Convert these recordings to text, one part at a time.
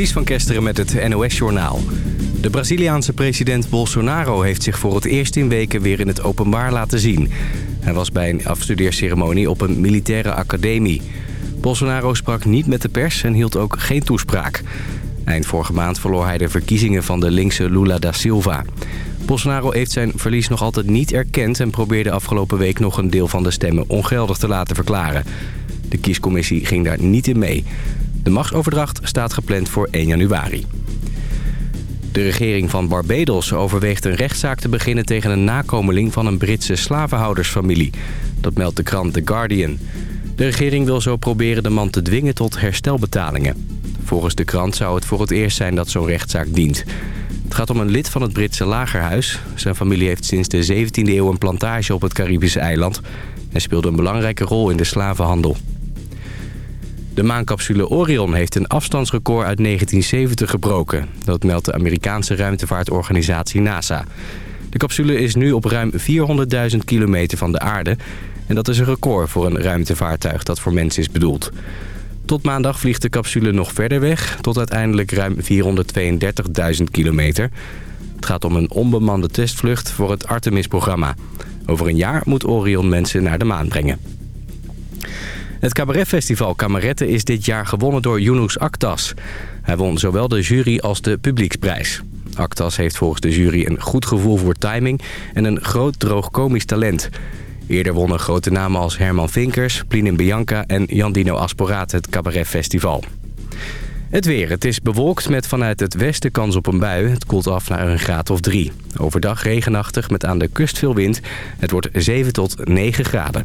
Ties van Kesteren met het NOS-journaal. De Braziliaanse president Bolsonaro heeft zich voor het eerst in weken weer in het openbaar laten zien. Hij was bij een afstudeerceremonie op een militaire academie. Bolsonaro sprak niet met de pers en hield ook geen toespraak. Eind vorige maand verloor hij de verkiezingen van de linkse Lula da Silva. Bolsonaro heeft zijn verlies nog altijd niet erkend... en probeerde afgelopen week nog een deel van de stemmen ongeldig te laten verklaren. De kiescommissie ging daar niet in mee. De machtsoverdracht staat gepland voor 1 januari. De regering van Barbados overweegt een rechtszaak te beginnen... tegen een nakomeling van een Britse slavenhoudersfamilie. Dat meldt de krant The Guardian. De regering wil zo proberen de man te dwingen tot herstelbetalingen. Volgens de krant zou het voor het eerst zijn dat zo'n rechtszaak dient. Het gaat om een lid van het Britse lagerhuis. Zijn familie heeft sinds de 17e eeuw een plantage op het Caribische eiland... en speelde een belangrijke rol in de slavenhandel. De maancapsule Orion heeft een afstandsrecord uit 1970 gebroken. Dat meldt de Amerikaanse ruimtevaartorganisatie NASA. De capsule is nu op ruim 400.000 kilometer van de aarde... en dat is een record voor een ruimtevaartuig dat voor mensen is bedoeld. Tot maandag vliegt de capsule nog verder weg, tot uiteindelijk ruim 432.000 kilometer. Het gaat om een onbemande testvlucht voor het Artemis-programma. Over een jaar moet Orion mensen naar de maan brengen. Het cabaretfestival Kameretten is dit jaar gewonnen door Yunus Aktas. Hij won zowel de jury als de publieksprijs. Aktas heeft volgens de jury een goed gevoel voor timing en een groot droog komisch talent. Eerder wonnen grote namen als Herman Vinkers, Plinin Bianca en Jandino Asporaat het cabaretfestival. Het weer. Het is bewolkt met vanuit het westen kans op een bui. Het koelt af naar een graad of drie. Overdag regenachtig met aan de kust veel wind. Het wordt 7 tot 9 graden.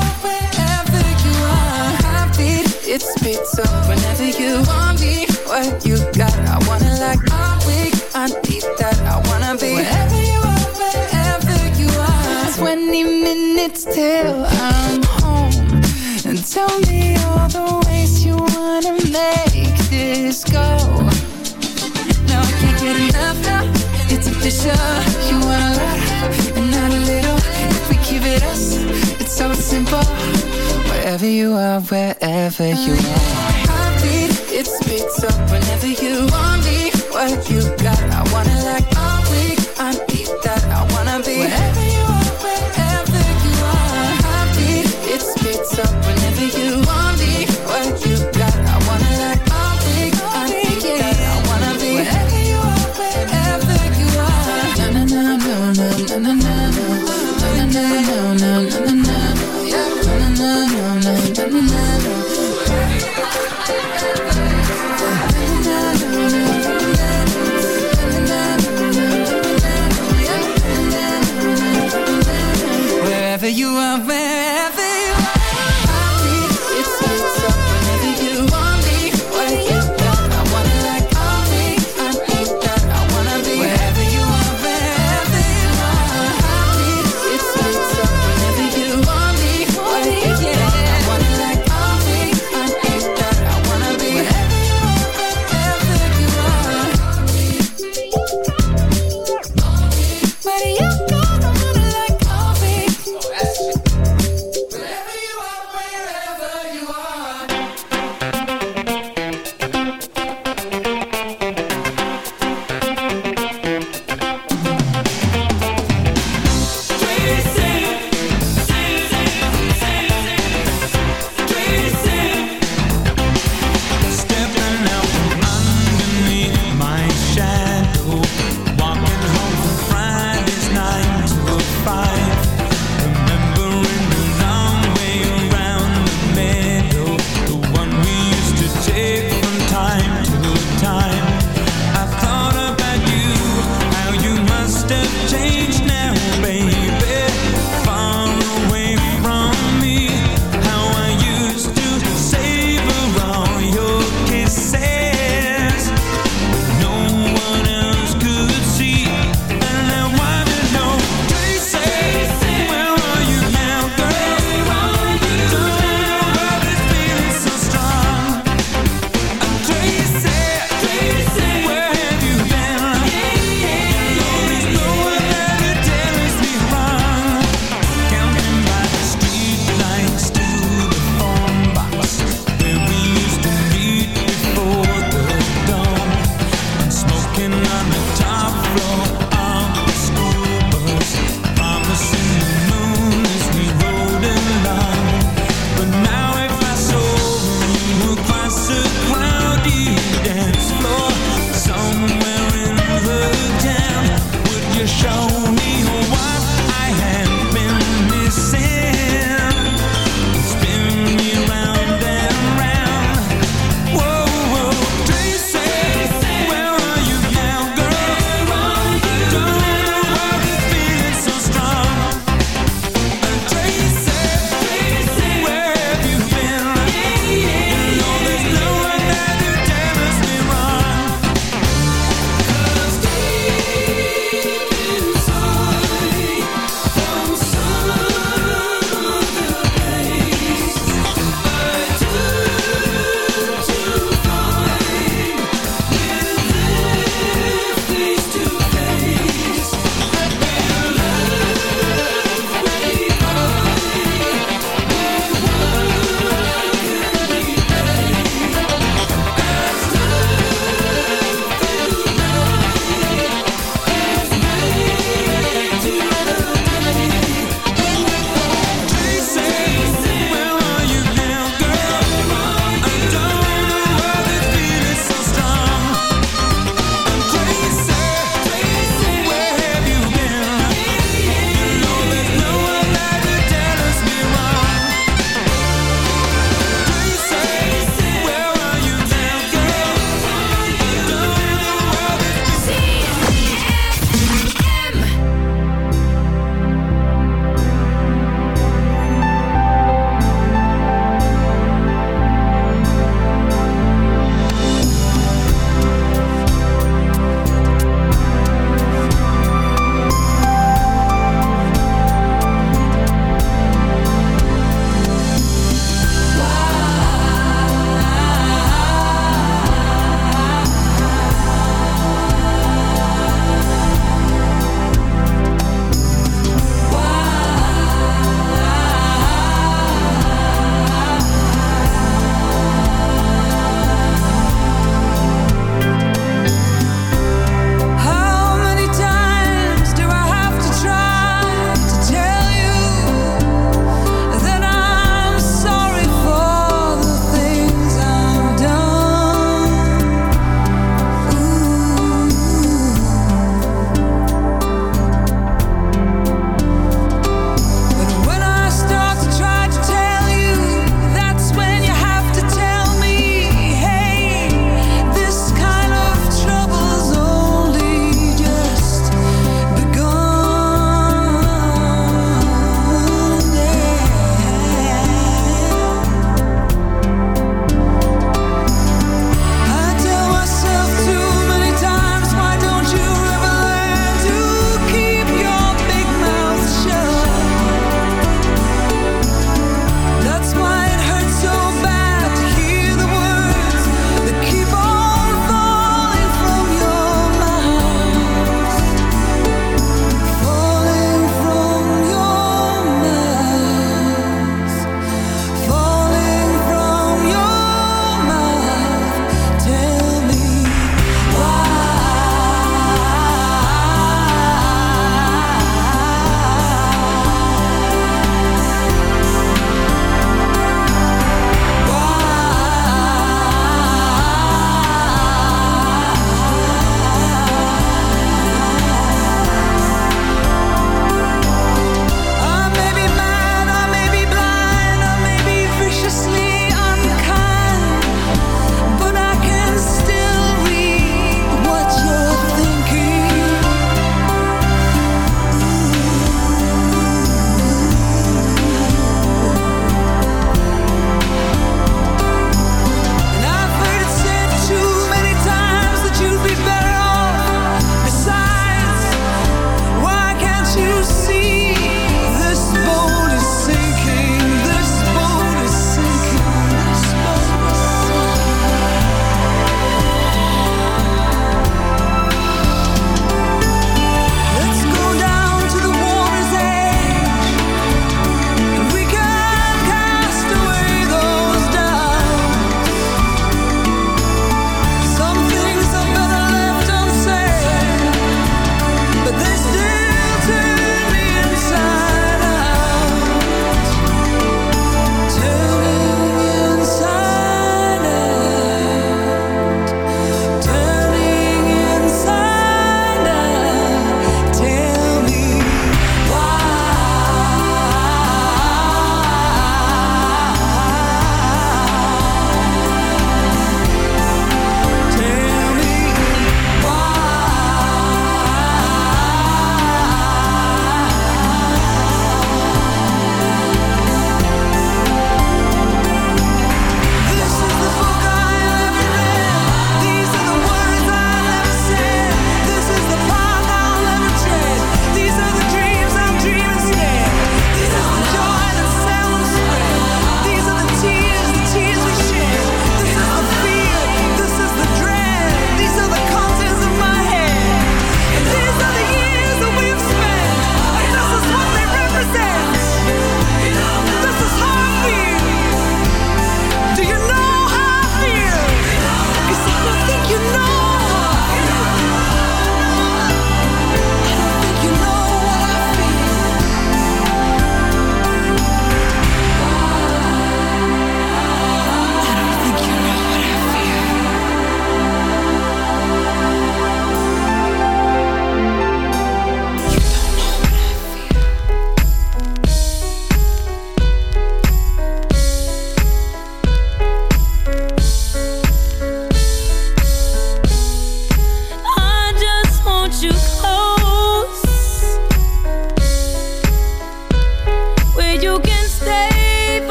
Heartbeat, it speeds whenever you want me what you got. I wanna like I'm weak. I need that. I wanna be wherever you are, wherever you are. 20 minutes till I'm home. And tell me all the ways you wanna make this go. Now I can't get enough now. It's official. You want a keep it us, it's so simple. Wherever you are, wherever you are it speeds up whenever you want me. What you got, I wanna like all week. I need that, I wanna be wherever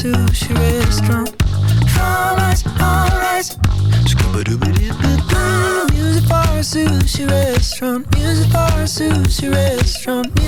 sushi restaurant. Fried rice, all rice. Scuba dooba doo. Music for a sushi restaurant. Music for a sushi restaurant.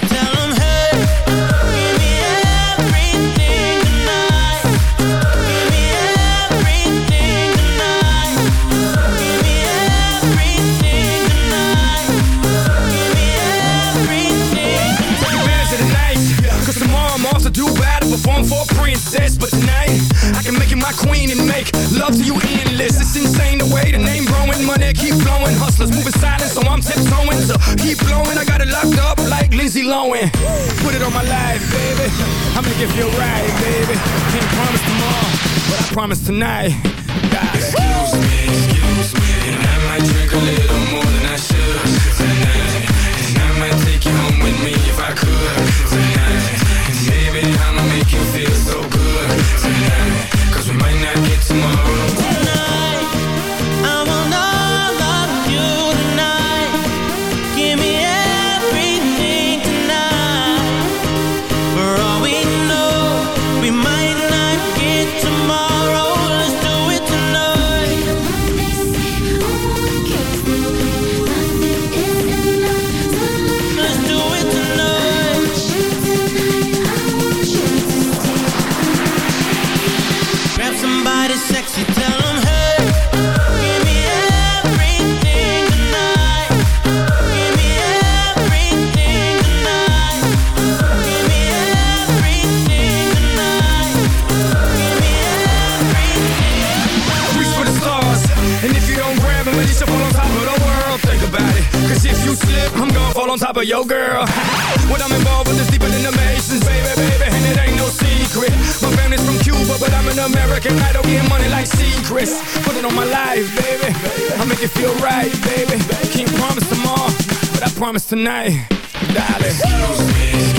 tell them hey my queen and make love to you endless. It's insane the way the name growing, money keep flowing. Hustlers moving silent, so I'm tiptoeing. So keep blowing, I got it locked up like Lindsay Lohan. Put it on my life, baby. I'm gonna give you a ride, baby. Can't promise tomorrow, but I promise tonight. God. Excuse me, excuse me, and I might drink a little more than I should top of your girl. What I'm involved with is deeper than the Masons, baby, baby, and it ain't no secret. My family's from Cuba, but I'm an American I don't getting money like secrets. Put it on my life, baby. I make it feel right, baby. Can't promise tomorrow, but I promise tonight, darling.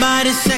somebody say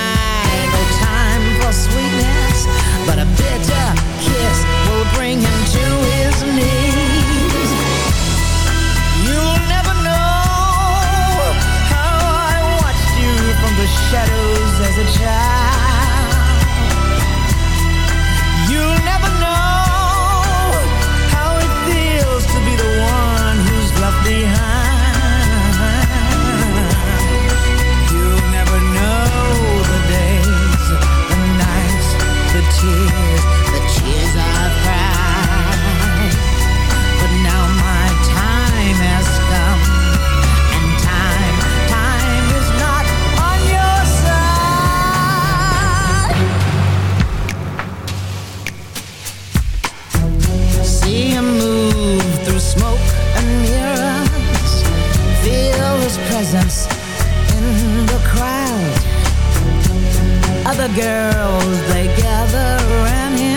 girls, they gather around him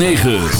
9.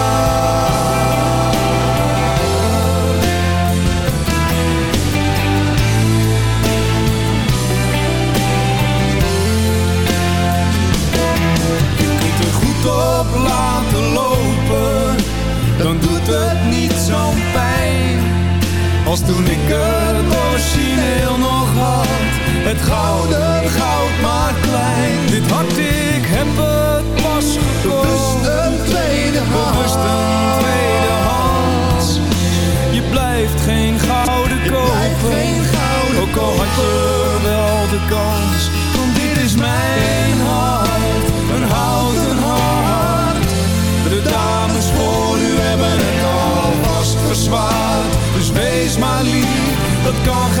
het niet zo pijn Als toen ik het origineel nog had. Het gouden goud maar klein. Dit hart ik heb Go.